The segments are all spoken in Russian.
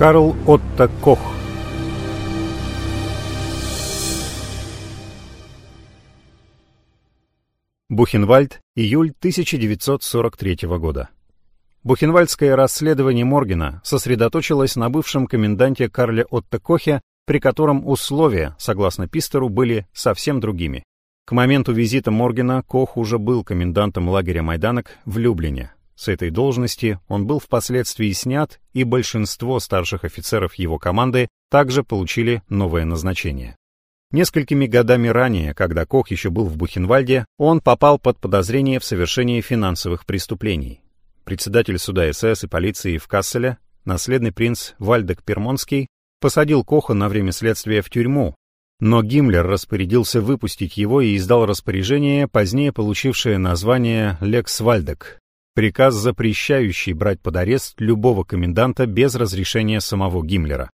Карл Отто Кох Бухенвальд, июль 1943 года. Бухенвальдское расследование Моргена сосредоточилось на бывшем коменданте Карле Отто Кохе, при котором условия, согласно Пистеру, были совсем другими. К моменту визита Моргена Кох уже был комендантом лагеря Майданок в Люблине, с этой должности он был впоследствии снят, и большинство старших офицеров его команды также получили новое назначение. Несколькими годами ранее, когда Кох еще был в Бухенвальде, он попал под подозрение в совершении финансовых преступлений. Председатель суда СС и полиции в Касселе, наследный принц Вальдек Пермонский, посадил Коха на время следствия в тюрьму, но Гиммлер распорядился выпустить его и издал распоряжение, позднее получившее название «Лекс Вальдек», Приказ, запрещающий брать под арест любого коменданта без разрешения самого Гиммлера.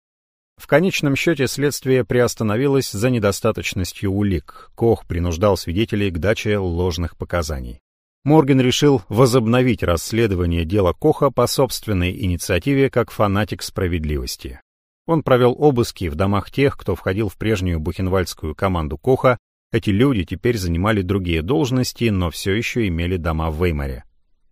В конечном счете следствие приостановилось за недостаточностью улик. Кох принуждал свидетелей к даче ложных показаний. Морген решил возобновить расследование дела Коха по собственной инициативе как фанатик справедливости. Он провел обыски в домах тех, кто входил в прежнюю бухенвальдскую команду Коха. Эти люди теперь занимали другие должности, но все еще имели дома в Веймаре.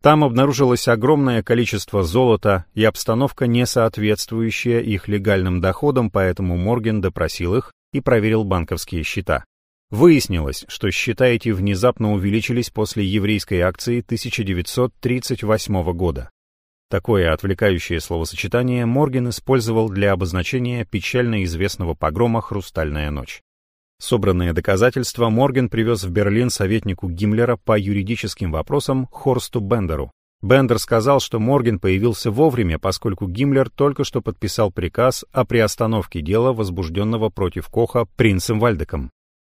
Там обнаружилось огромное количество золота и обстановка, не соответствующая их легальным доходам, поэтому Морген допросил их и проверил банковские счета. Выяснилось, что счета эти внезапно увеличились после еврейской акции 1938 года. Такое отвлекающее словосочетание Морген использовал для обозначения печально известного погрома «Хрустальная ночь». Собранные доказательства Морген привез в Берлин советнику Гиммлера по юридическим вопросам Хорсту Бендеру. Бендер сказал, что Морген появился вовремя, поскольку Гиммлер только что подписал приказ о приостановке дела, возбужденного против Коха принцем Вальдеком.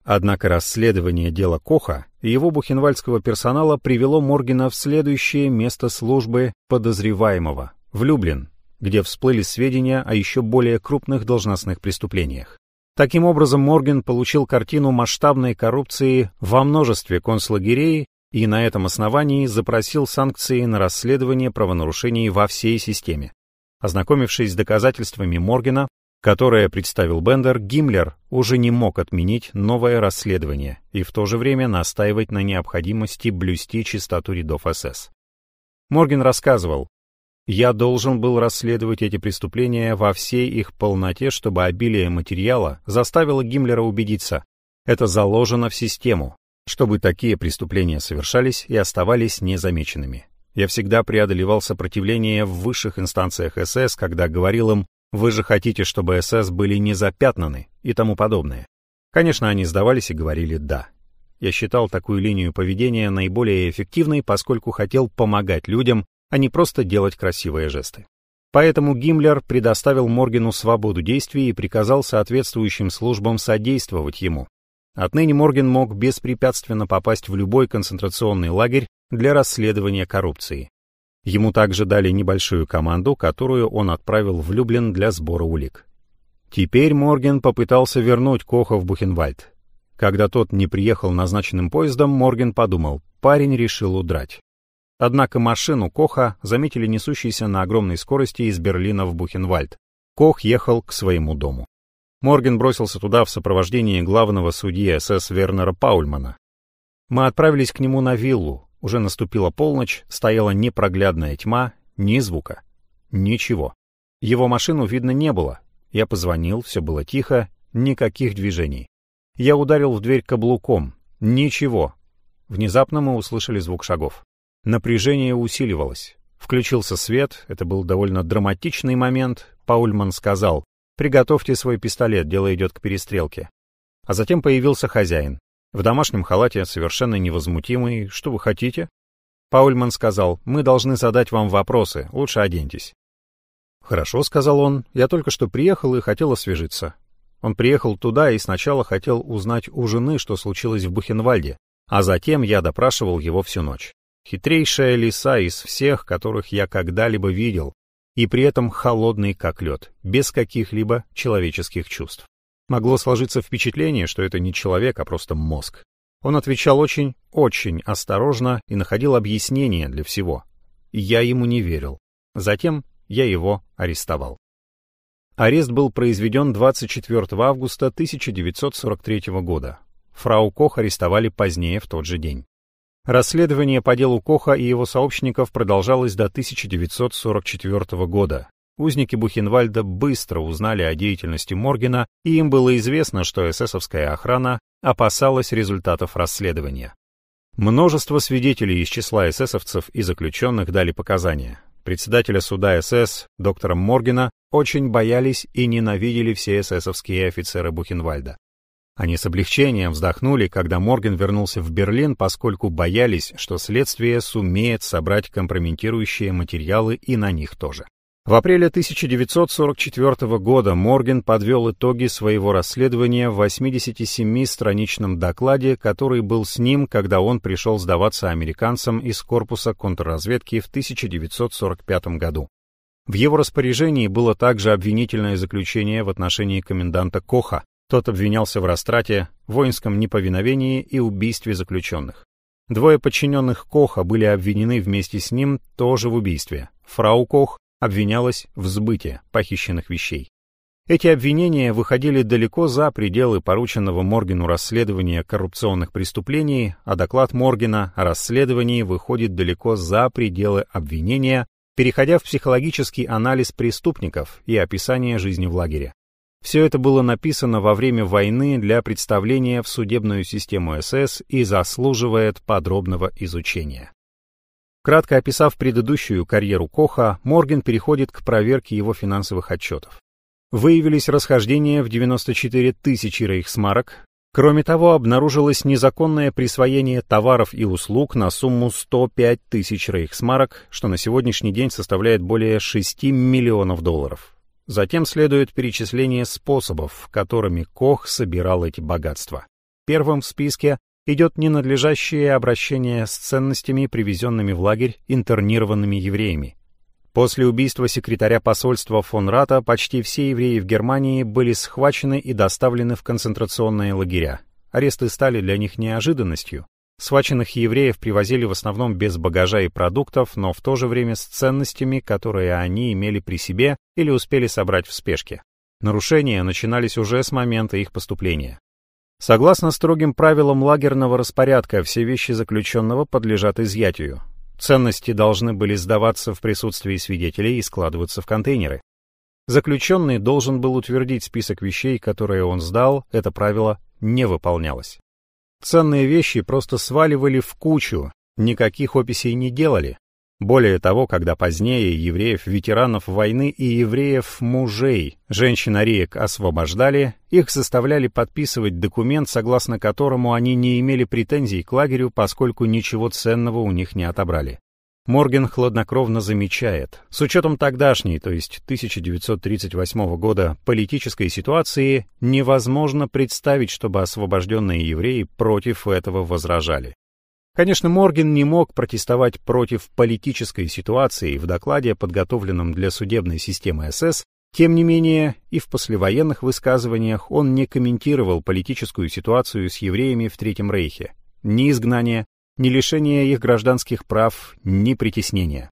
Однако расследование дела Коха и его бухенвальдского персонала привело Моргена в следующее место службы подозреваемого — в Люблин, где всплыли сведения о еще более крупных должностных преступлениях. Таким образом, Морген получил картину масштабной коррупции во множестве концлагерей и на этом основании запросил санкции на расследование правонарушений во всей системе. Ознакомившись с доказательствами Моргена, которое представил Бендер, Гиммлер уже не мог отменить новое расследование и в то же время настаивать на необходимости блюсти чистоту рядов СС. Морген рассказывал, я должен был расследовать эти преступления во всей их полноте, чтобы обилие материала заставило Гиммлера убедиться. Это заложено в систему, чтобы такие преступления совершались и оставались незамеченными. Я всегда преодолевал сопротивление в высших инстанциях СС, когда говорил им «Вы же хотите, чтобы СС были не запятнаны» и тому подобное. Конечно, они сдавались и говорили «да». Я считал такую линию поведения наиболее эффективной, поскольку хотел помогать людям, а не просто делать красивые жесты. Поэтому Гиммлер предоставил Моргену свободу действий и приказал соответствующим службам содействовать ему. Отныне Морген мог беспрепятственно попасть в любой концентрационный лагерь для расследования коррупции. Ему также дали небольшую команду, которую он отправил в Люблин для сбора улик. Теперь Морген попытался вернуть Коха в Бухенвальд. Когда тот не приехал назначенным поездом, Морген подумал, парень решил удрать. Однако машину Коха заметили несущейся на огромной скорости из Берлина в Бухенвальд. Кох ехал к своему дому. Морген бросился туда в сопровождении главного судьи СС Вернера Паульмана. Мы отправились к нему на виллу. Уже наступила полночь, стояла непроглядная тьма, ни звука. Ничего. Его машину видно не было. Я позвонил, все было тихо, никаких движений. Я ударил в дверь каблуком. Ничего. Внезапно мы услышали звук шагов. Напряжение усиливалось. Включился свет, это был довольно драматичный момент. Паульман сказал, «Приготовьте свой пистолет, дело идет к перестрелке». А затем появился хозяин. В домашнем халате, совершенно невозмутимый. «Что вы хотите?» Паульман сказал, «Мы должны задать вам вопросы, лучше оденьтесь». «Хорошо», — сказал он, — «я только что приехал и хотел освежиться». Он приехал туда и сначала хотел узнать у жены, что случилось в Бухенвальде, а затем я допрашивал его всю ночь. Хитрейшая лиса из всех, которых я когда-либо видел, и при этом холодный как лед, без каких-либо человеческих чувств. Могло сложиться впечатление, что это не человек, а просто мозг. Он отвечал очень, очень осторожно и находил объяснение для всего. Я ему не верил. Затем я его арестовал. Арест был произведен 24 августа 1943 года. Фрау Кох арестовали позднее в тот же день. Расследование по делу Коха и его сообщников продолжалось до 1944 года. Узники Бухенвальда быстро узнали о деятельности Моргена, и им было известно, что эсэсовская охрана опасалась результатов расследования. Множество свидетелей из числа эсэсовцев и заключенных дали показания. Председателя суда СС, доктора Моргена, очень боялись и ненавидели все эсэсовские офицеры Бухенвальда. Они с облегчением вздохнули, когда Морген вернулся в Берлин, поскольку боялись, что следствие сумеет собрать компрометирующие материалы и на них тоже. В апреле 1944 года Морген подвел итоги своего расследования в 87-страничном докладе, который был с ним, когда он пришел сдаваться американцам из корпуса контрразведки в 1945 году. В его распоряжении было также обвинительное заключение в отношении коменданта Коха, тот обвинялся в растрате, воинском неповиновении и убийстве заключенных. Двое подчиненных Коха были обвинены вместе с ним тоже в убийстве. Фрау Кох обвинялась в сбыте похищенных вещей. Эти обвинения выходили далеко за пределы порученного Моргену расследования коррупционных преступлений, а доклад Моргена о расследовании выходит далеко за пределы обвинения, переходя в психологический анализ преступников и описание жизни в лагере. Все это было написано во время войны для представления в судебную систему СС и заслуживает подробного изучения. Кратко описав предыдущую карьеру Коха, Морген переходит к проверке его финансовых отчетов. Выявились расхождения в 94 тысячи рейхсмарок. Кроме того, обнаружилось незаконное присвоение товаров и услуг на сумму 105 тысяч рейхсмарок, что на сегодняшний день составляет более 6 миллионов долларов. Затем следует перечисление способов, которыми Кох собирал эти богатства. Первым в списке идет ненадлежащее обращение с ценностями, привезенными в лагерь интернированными евреями. После убийства секретаря посольства фон Рата почти все евреи в Германии были схвачены и доставлены в концентрационные лагеря. Аресты стали для них неожиданностью, Сваченных евреев привозили в основном без багажа и продуктов, но в то же время с ценностями, которые они имели при себе или успели собрать в спешке. Нарушения начинались уже с момента их поступления. Согласно строгим правилам лагерного распорядка, все вещи заключенного подлежат изъятию. Ценности должны были сдаваться в присутствии свидетелей и складываться в контейнеры. Заключенный должен был утвердить список вещей, которые он сдал, это правило не выполнялось. Ценные вещи просто сваливали в кучу, никаких описей не делали. Более того, когда позднее евреев-ветеранов войны и евреев-мужей, женщин-ареек освобождали, их заставляли подписывать документ, согласно которому они не имели претензий к лагерю, поскольку ничего ценного у них не отобрали. Морген хладнокровно замечает, с учетом тогдашней, то есть 1938 года, политической ситуации, невозможно представить, чтобы освобожденные евреи против этого возражали. Конечно, Морген не мог протестовать против политической ситуации в докладе, подготовленном для судебной системы СС, тем не менее, и в послевоенных высказываниях он не комментировал политическую ситуацию с евреями в Третьем Рейхе, ни изгнание, ни лишение их гражданских прав, ни притеснения.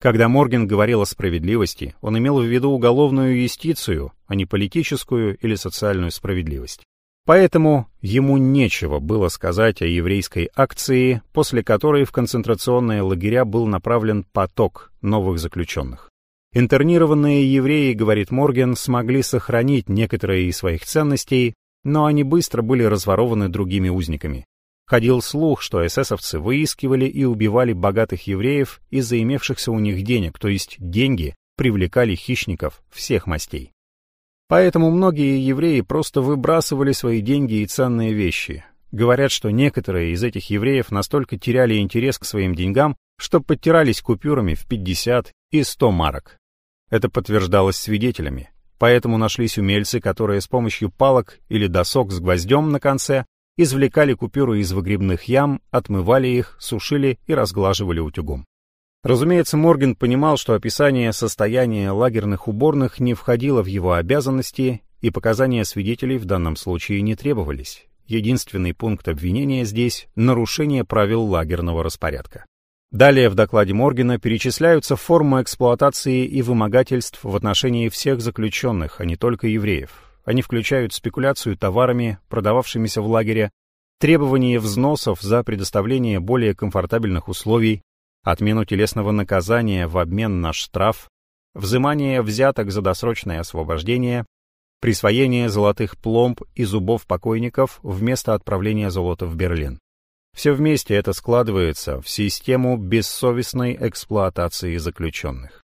Когда Морген говорил о справедливости, он имел в виду уголовную юстицию, а не политическую или социальную справедливость. Поэтому ему нечего было сказать о еврейской акции, после которой в концентрационные лагеря был направлен поток новых заключенных. Интернированные евреи, говорит Морген, смогли сохранить некоторые из своих ценностей, но они быстро были разворованы другими узниками. Ходил слух, что эсэсовцы выискивали и убивали богатых евреев из-за имевшихся у них денег, то есть деньги привлекали хищников всех мастей. Поэтому многие евреи просто выбрасывали свои деньги и ценные вещи. Говорят, что некоторые из этих евреев настолько теряли интерес к своим деньгам, что подтирались купюрами в 50 и 100 марок. Это подтверждалось свидетелями. Поэтому нашлись умельцы, которые с помощью палок или досок с гвоздем на конце извлекали купюры из выгребных ям, отмывали их, сушили и разглаживали утюгом. Разумеется, Морген понимал, что описание состояния лагерных уборных не входило в его обязанности, и показания свидетелей в данном случае не требовались. Единственный пункт обвинения здесь — нарушение правил лагерного распорядка. Далее в докладе Моргена перечисляются формы эксплуатации и вымогательств в отношении всех заключенных, а не только евреев. Они включают спекуляцию товарами, продававшимися в лагере, требование взносов за предоставление более комфортабельных условий, отмену телесного наказания в обмен на штраф, взимание взяток за досрочное освобождение, присвоение золотых пломб и зубов покойников вместо отправления золота в Берлин. Все вместе это складывается в систему бессовестной эксплуатации заключенных.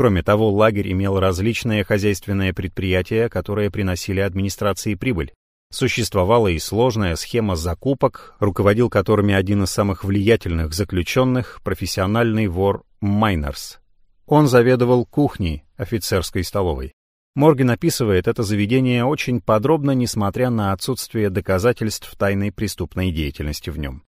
Кроме того, лагерь имел различные хозяйственные предприятия, которые приносили администрации прибыль. Существовала и сложная схема закупок, руководил которыми один из самых влиятельных заключенных, профессиональный вор Майнерс. Он заведовал кухней офицерской столовой. Морген описывает это заведение очень подробно, несмотря на отсутствие доказательств тайной преступной деятельности в нем.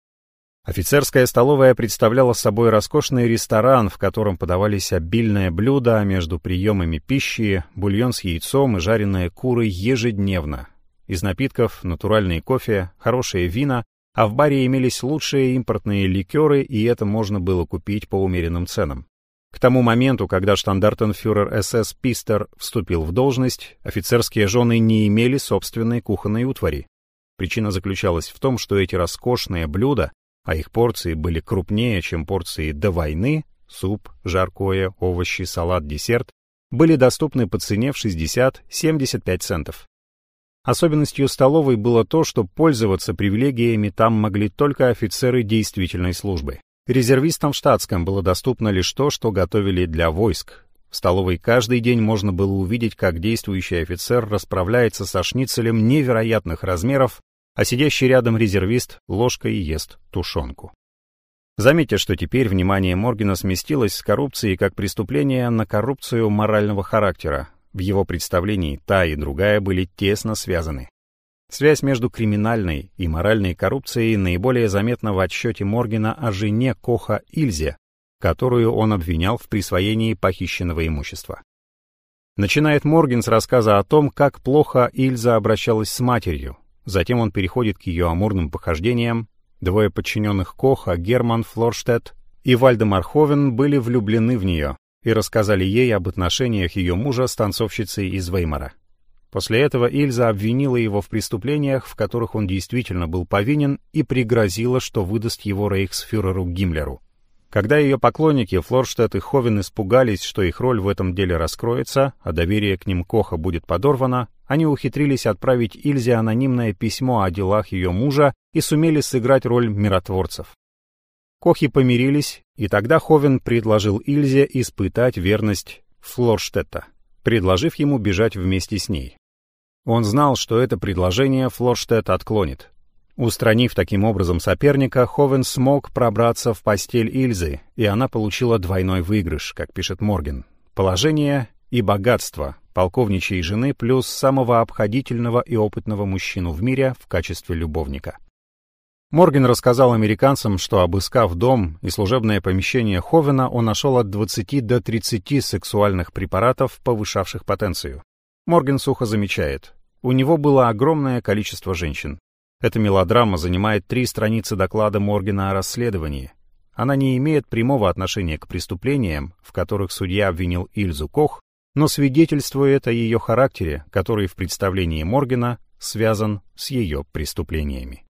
Офицерская столовая представляла собой роскошный ресторан, в котором подавались обильные блюда между приемами пищи, бульон с яйцом и жареные куры ежедневно. Из напитков натуральный кофе, хорошее вина, а в баре имелись лучшие импортные ликеры, и это можно было купить по умеренным ценам. К тому моменту, когда штандартенфюрер СС Пистер вступил в должность, офицерские жены не имели собственной кухонной утвари. Причина заключалась в том, что эти роскошные блюда, а их порции были крупнее, чем порции до войны, суп, жаркое, овощи, салат, десерт, были доступны по цене в 60-75 центов. Особенностью столовой было то, что пользоваться привилегиями там могли только офицеры действительной службы. Резервистам в штатском было доступно лишь то, что готовили для войск. В столовой каждый день можно было увидеть, как действующий офицер расправляется со шницелем невероятных размеров, а сидящий рядом резервист ложкой ест тушенку. Заметьте, что теперь внимание Моргена сместилось с коррупции как преступления на коррупцию морального характера. В его представлении та и другая были тесно связаны. Связь между криминальной и моральной коррупцией наиболее заметна в отчете Моргена о жене Коха Ильзе, которую он обвинял в присвоении похищенного имущества. Начинает Морген с рассказа о том, как плохо Ильза обращалась с матерью. Затем он переходит к ее амурным похождениям. Двое подчиненных Коха, Герман Флорштедт и Вальдемар Ховен, были влюблены в нее и рассказали ей об отношениях ее мужа с танцовщицей из Веймара. После этого Ильза обвинила его в преступлениях, в которых он действительно был повинен, и пригрозила, что выдаст его рейхсфюреру Гиммлеру. Когда ее поклонники Флорштедт и Ховен испугались, что их роль в этом деле раскроется, а доверие к ним Коха будет подорвано, они ухитрились отправить Ильзе анонимное письмо о делах ее мужа и сумели сыграть роль миротворцев. Кохи помирились, и тогда Ховен предложил Ильзе испытать верность Флорштетта предложив ему бежать вместе с ней. Он знал, что это предложение Флорштедт отклонит. Устранив таким образом соперника, Ховен смог пробраться в постель Ильзы, и она получила двойной выигрыш, как пишет Морген. Положение и богатство полковничьей жены плюс самого обходительного и опытного мужчину в мире в качестве любовника. Морген рассказал американцам, что, обыскав дом и служебное помещение Ховена, он нашел от 20 до 30 сексуальных препаратов, повышавших потенцию. Морген сухо замечает, у него было огромное количество женщин. Эта мелодрама занимает три страницы доклада Моргена о расследовании. Она не имеет прямого отношения к преступлениям, в которых судья обвинил Ильзу Кох, но свидетельствует о ее характере, который в представлении Моргена связан с ее преступлениями.